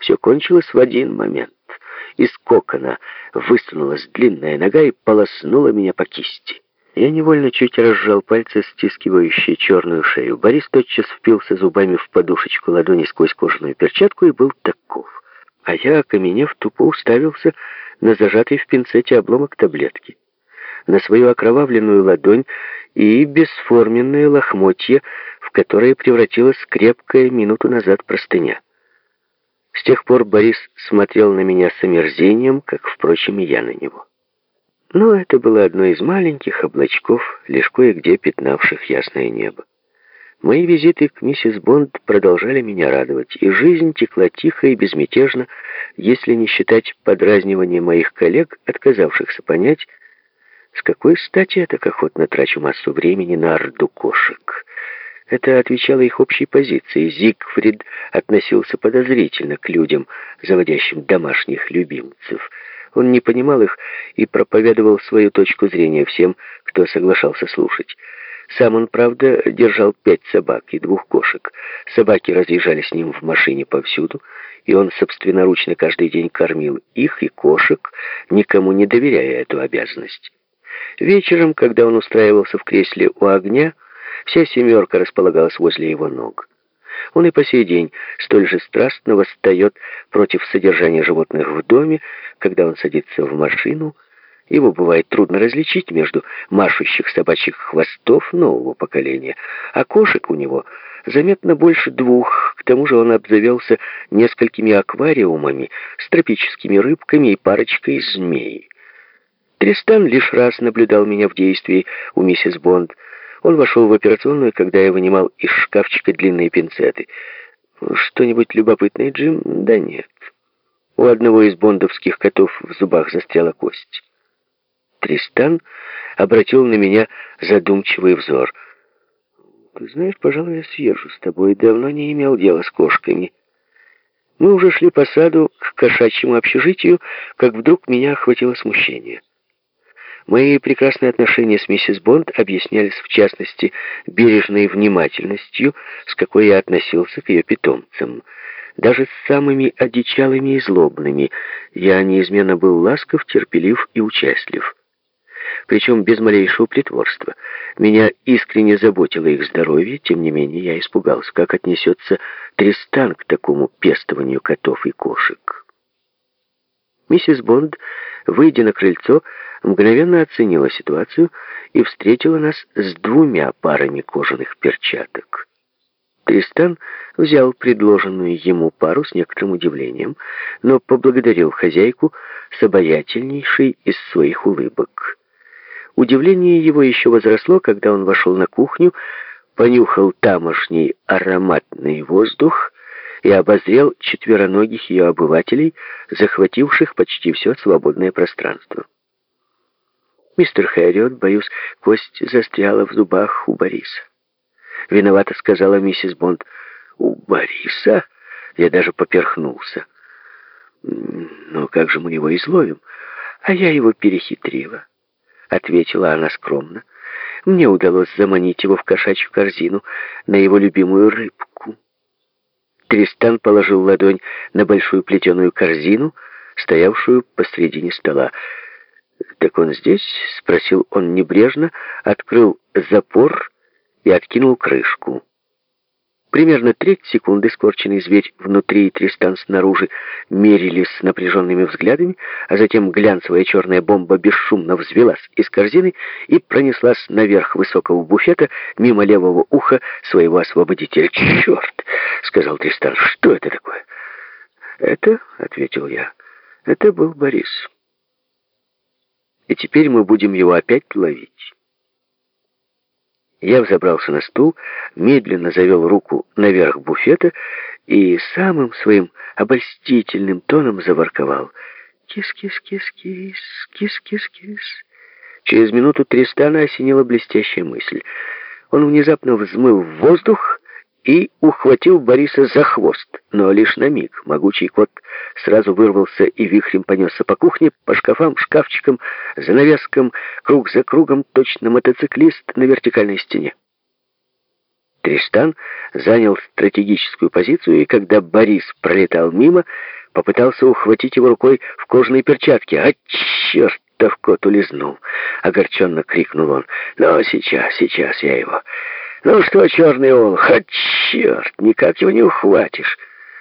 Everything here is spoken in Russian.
Все кончилось в один момент. Из кокона высунулась длинная нога и полоснула меня по кисти. Я невольно чуть разжал пальцы, стискивающие черную шею. Борис тотчас впился зубами в подушечку ладони сквозь кожаную перчатку и был таков. А я, окаменев, тупо уставился на зажатый в пинцете обломок таблетки, на свою окровавленную ладонь и бесформенное лохмотье, в которое превратилась крепкая минуту назад простыня. С тех пор Борис смотрел на меня с омерзением, как, впрочем, и я на него. Но это было одно из маленьких облачков, лишь кое-где пятнавших ясное небо. Мои визиты к миссис Бонд продолжали меня радовать, и жизнь текла тихо и безмятежно, если не считать подразнивания моих коллег, отказавшихся понять, с какой стати я так охотно трачу массу времени на орду кошек. Это отвечало их общей позиции. Зигфрид относился подозрительно к людям, заводящим домашних любимцев. Он не понимал их и проповедовал свою точку зрения всем, кто соглашался слушать. Сам он, правда, держал пять собак и двух кошек. Собаки разъезжали с ним в машине повсюду, и он собственноручно каждый день кормил их и кошек, никому не доверяя эту обязанность. Вечером, когда он устраивался в кресле у огня, вся семерка располагалась возле его ног. Он и по сей день столь же страстно восстает против содержания животных в доме, когда он садится в машину, его бывает трудно различить между машущих собачьих хвостов нового поколения, а кошек у него заметно больше двух, к тому же он обзавелся несколькими аквариумами с тропическими рыбками и парочкой змей. Тристан лишь раз наблюдал меня в действии у миссис Бонд. Он вошел в операционную, когда я вынимал из шкафчика длинные пинцеты. «Что-нибудь любопытное, Джим?» «Да нет». У одного из бондовских котов в зубах застряла кость. Тристан обратил на меня задумчивый взор. «Ты знаешь, пожалуй, я съезжу с тобой. Давно не имел дела с кошками». Мы уже шли по саду к кошачьему общежитию, как вдруг меня охватило смущение. Мои прекрасные отношения с миссис Бонд объяснялись, в частности, бережной внимательностью, с какой я относился к ее питомцам. Даже с самыми одичалыми и злобными я неизменно был ласков, терпелив и участлив причем без малейшего притворства. Меня искренне заботило их здоровье, тем не менее я испугался, как отнесется Тристан к такому пестованию котов и кошек. Миссис Бонд, выйдя на крыльцо, мгновенно оценила ситуацию и встретила нас с двумя парами кожаных перчаток. Тристан взял предложенную ему пару с некоторым удивлением, но поблагодарил хозяйку с обаятельнейшей из своих улыбок. Удивление его еще возросло, когда он вошел на кухню, понюхал тамошний ароматный воздух и обозрел четвероногих ее обывателей, захвативших почти все свободное пространство. «Мистер Хэрриот, боюсь, кость застряла в зубах у Бориса». Виновато сказала миссис Бонд. «У Бориса?» Я даже поперхнулся. «Ну, как же мы его изловим?» А я его перехитрила ответила она скромно. Мне удалось заманить его в кошачью корзину на его любимую рыбку. Тристан положил ладонь на большую плетеную корзину, стоявшую посредине стола. «Так он здесь?» — спросил он небрежно, открыл запор и откинул крышку. Примерно треть секунды скорченный зверь внутри и Тристан снаружи мерились с напряженными взглядами, а затем глянцевая черная бомба бесшумно взвелась из корзины и пронеслась наверх высокого буфета мимо левого уха своего освободителя. «Черт!» — сказал Тристан. «Что это такое?» «Это?» — ответил я. «Это был Борис. И теперь мы будем его опять ловить». Я взобрался на стул, медленно завел руку наверх буфета и самым своим обольстительным тоном заворковал. «Кис-кис-кис-кис, кис-кис-кис». Через минуту Тристана осенила блестящая мысль. Он внезапно взмыл в воздух и ухватил Бориса за хвост, но лишь на миг. Могучий кот сразу вырвался и вихрем понесся по кухне, по шкафам, шкафчикам, занавескам, круг за кругом, точно мотоциклист на вертикальной стене. Тристан занял стратегическую позицию, и когда Борис пролетал мимо, Попытался ухватить его рукой в кожаной перчатке. «А черт!» в кот улизнул. Огорченно крикнул он. «Ну, сейчас, сейчас я его...» «Ну что, черный олух, а черт, никак его не ухватишь!»